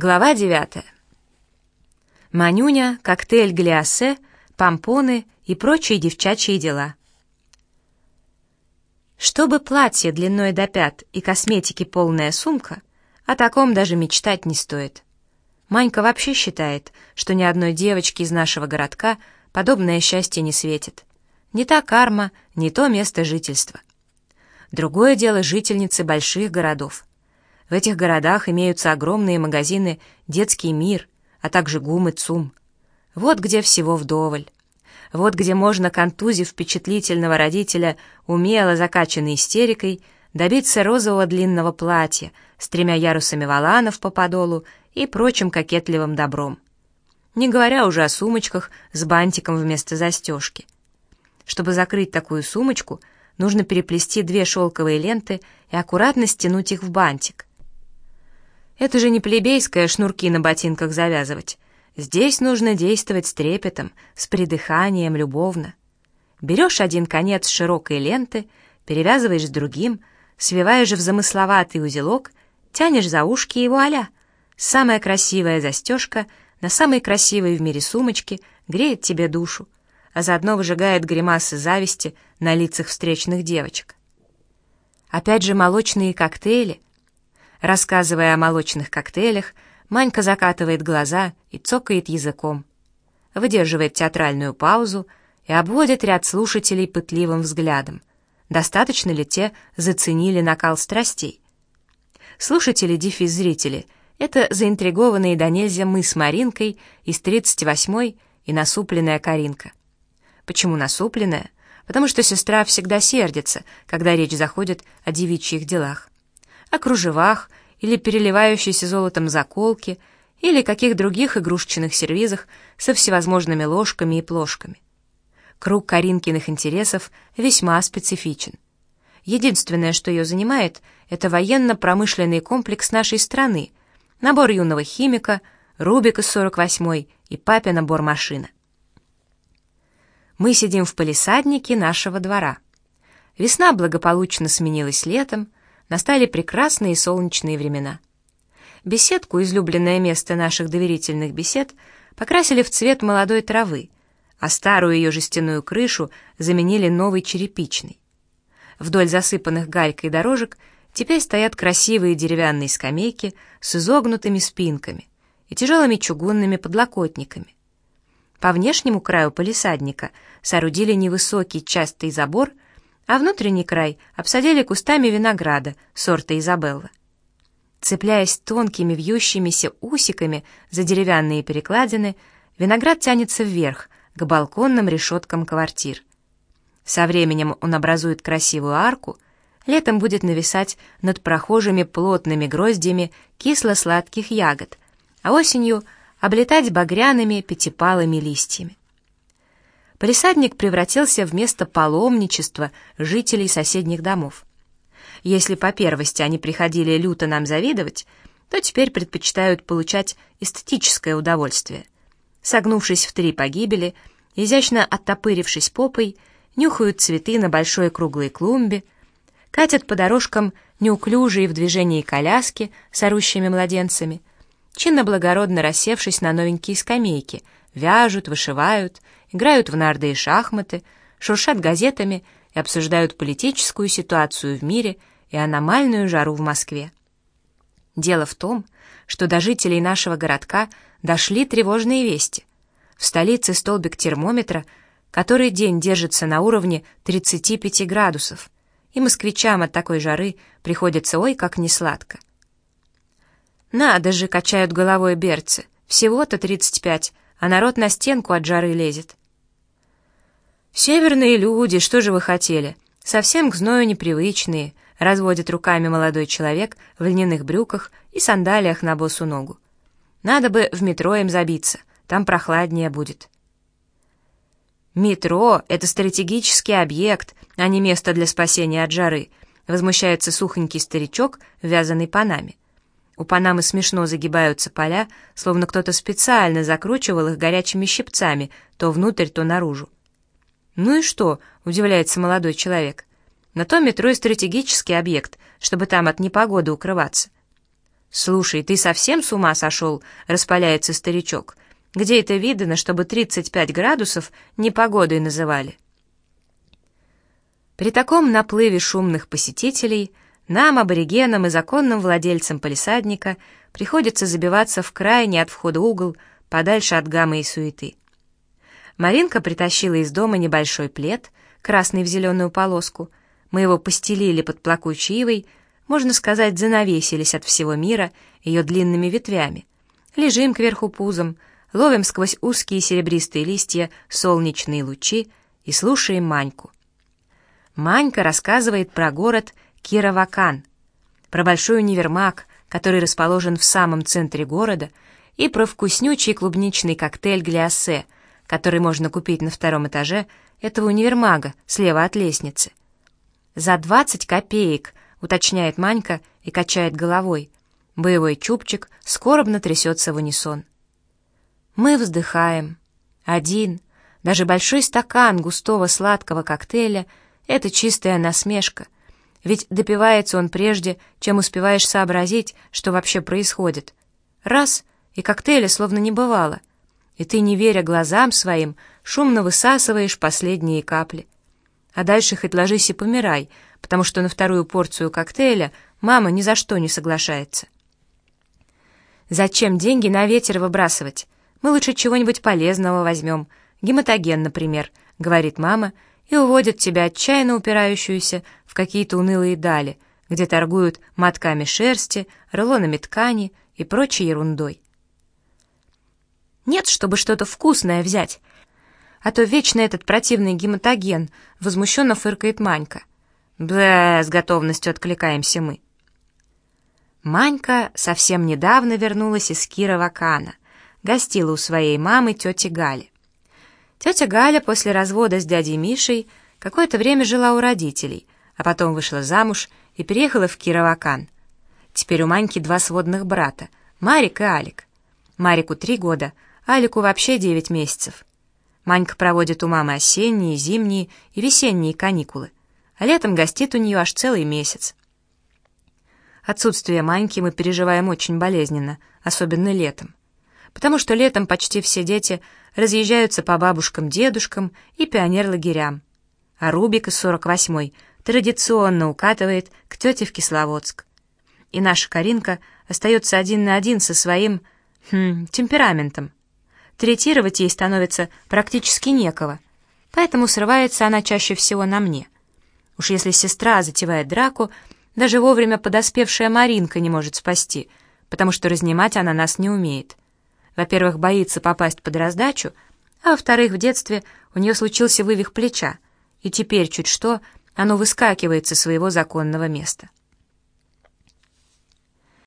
Глава 9. Манюня, коктейль гляссе, помпоны и прочие девчачьи дела. Чтобы платье длиной до пят и косметики полная сумка, о таком даже мечтать не стоит. Манька вообще считает, что ни одной девочке из нашего городка подобное счастье не светит. Не та карма, не то место жительства. Другое дело жительницы больших городов. В этих городах имеются огромные магазины «Детский мир», а также ГУМ и ЦУМ. Вот где всего вдоволь. Вот где можно, контузив впечатлительного родителя, умело закачанной истерикой, добиться розового длинного платья с тремя ярусами воланов по подолу и прочим кокетливым добром. Не говоря уже о сумочках с бантиком вместо застежки. Чтобы закрыть такую сумочку, нужно переплести две шелковые ленты и аккуратно стянуть их в бантик. Это же не плебейское шнурки на ботинках завязывать. Здесь нужно действовать с трепетом, с придыханием, любовно. Берешь один конец широкой ленты, перевязываешь с другим, свиваешь в замысловатый узелок, тянешь за ушки его аля. Самая красивая застежка на самой красивой в мире сумочке греет тебе душу, а заодно выжигает гримасы зависти на лицах встречных девочек. Опять же молочные коктейли — Рассказывая о молочных коктейлях, Манька закатывает глаза и цокает языком. Выдерживает театральную паузу и обводит ряд слушателей пытливым взглядом. Достаточно ли те заценили накал страстей? Слушатели, дефис зрители — это заинтригованные до нельзя мы с Маринкой из 38-й и насупленная Каринка. Почему насупленная? Потому что сестра всегда сердится, когда речь заходит о девичьих делах о кружевах или переливающейся золотом заколке, или каких других игрушечных сервизах со всевозможными ложками и плошками. Круг Каринкиных интересов весьма специфичен. Единственное, что ее занимает, это военно-промышленный комплекс нашей страны, набор юного химика, Рубик из 48-й и папина бормашина. Мы сидим в палисаднике нашего двора. Весна благополучно сменилась летом, настали прекрасные солнечные времена. Беседку, излюбленное место наших доверительных бесед, покрасили в цвет молодой травы, а старую ее жестяную крышу заменили новой черепичной. Вдоль засыпанных галькой дорожек теперь стоят красивые деревянные скамейки с изогнутыми спинками и тяжелыми чугунными подлокотниками. По внешнему краю полисадника соорудили невысокий частый забор — а внутренний край обсадили кустами винограда сорта Изабелла. Цепляясь тонкими вьющимися усиками за деревянные перекладины, виноград тянется вверх, к балконным решеткам квартир. Со временем он образует красивую арку, летом будет нависать над прохожими плотными гроздями кисло-сладких ягод, а осенью облетать багряными пятипалыми листьями. Полисадник превратился в место паломничества жителей соседних домов. Если по первости они приходили люто нам завидовать, то теперь предпочитают получать эстетическое удовольствие. Согнувшись в три погибели, изящно оттопырившись попой, нюхают цветы на большой круглой клумбе, катят по дорожкам неуклюжие в движении коляски с орущими младенцами, чинно-благородно рассевшись на новенькие скамейки, вяжут, вышивают — играют в нарды и шахматы, шуршат газетами и обсуждают политическую ситуацию в мире и аномальную жару в Москве. Дело в том, что до жителей нашего городка дошли тревожные вести. В столице столбик термометра который день держится на уровне 35 градусов, и москвичам от такой жары приходится ой как несладко. «Надо же!» — качают головой берцы. «Всего-то 35, а народ на стенку от жары лезет». «Северные люди, что же вы хотели? Совсем к зною непривычные», — разводит руками молодой человек в льняных брюках и сандалиях на босу ногу. «Надо бы в метро им забиться, там прохладнее будет». «Метро — это стратегический объект, а не место для спасения от жары», — возмущается сухонький старичок в вязаной панаме. У панамы смешно загибаются поля, словно кто-то специально закручивал их горячими щипцами то внутрь, то наружу. «Ну и что?» — удивляется молодой человек. «На том метро и стратегический объект, чтобы там от непогоды укрываться». «Слушай, ты совсем с ума сошел?» — распаляется старичок. «Где это видно, чтобы 35 градусов непогодой называли?» При таком наплыве шумных посетителей нам, аборигенам и законным владельцам полисадника, приходится забиваться в крайний от входа угол, подальше от гаммы и суеты. Маринка притащила из дома небольшой плед, красный в зеленую полоску. Мы его постелили под плакучей ивой, можно сказать, занавесились от всего мира ее длинными ветвями. Лежим кверху пузом, ловим сквозь узкие серебристые листья солнечные лучи и слушаем Маньку. Манька рассказывает про город Кировакан, про большой универмаг, который расположен в самом центре города, и про вкуснючий клубничный коктейль гляссе, который можно купить на втором этаже этого универмага, слева от лестницы. «За двадцать копеек», — уточняет Манька и качает головой. Боевой чубчик скоробно трясется в унисон. Мы вздыхаем. Один, даже большой стакан густого сладкого коктейля — это чистая насмешка. Ведь допивается он прежде, чем успеваешь сообразить, что вообще происходит. Раз — и коктейля словно не бывало. И ты, не веря глазам своим, шумно высасываешь последние капли. А дальше хоть ложись и помирай, потому что на вторую порцию коктейля мама ни за что не соглашается. Зачем деньги на ветер выбрасывать? Мы лучше чего-нибудь полезного возьмем. Гематоген, например, говорит мама, и уводит тебя, отчаянно упирающуюся, в какие-то унылые дали, где торгуют мотками шерсти, рулонами ткани и прочей ерундой. Нет, чтобы что-то вкусное взять, а то вечно этот противный гематоген, возмущенно фыркает Манька. Бля, с готовностью откликаемся мы. Манька совсем недавно вернулась из Кирова Кана, гостила у своей мамы тети Гали. Тетя Галя после развода с дядей Мишей какое-то время жила у родителей, а потом вышла замуж и переехала в Кировакан. Теперь у Маньки два сводных брата, Марик и Алик. Марику три года, Алику вообще девять месяцев. Манька проводит у мамы осенние, зимние и весенние каникулы, а летом гостит у нее аж целый месяц. Отсутствие Маньки мы переживаем очень болезненно, особенно летом потому что летом почти все дети разъезжаются по бабушкам-дедушкам и пионер-лагерям. А Рубик из 48-й традиционно укатывает к тете в Кисловодск. И наша Каринка остается один на один со своим хм, темпераментом. Третировать ей становится практически некого, поэтому срывается она чаще всего на мне. Уж если сестра затевает драку, даже вовремя подоспевшая Маринка не может спасти, потому что разнимать она нас не умеет. Во-первых, боится попасть под раздачу, а во-вторых, в детстве у нее случился вывих плеча, и теперь чуть что оно выскакивает со своего законного места.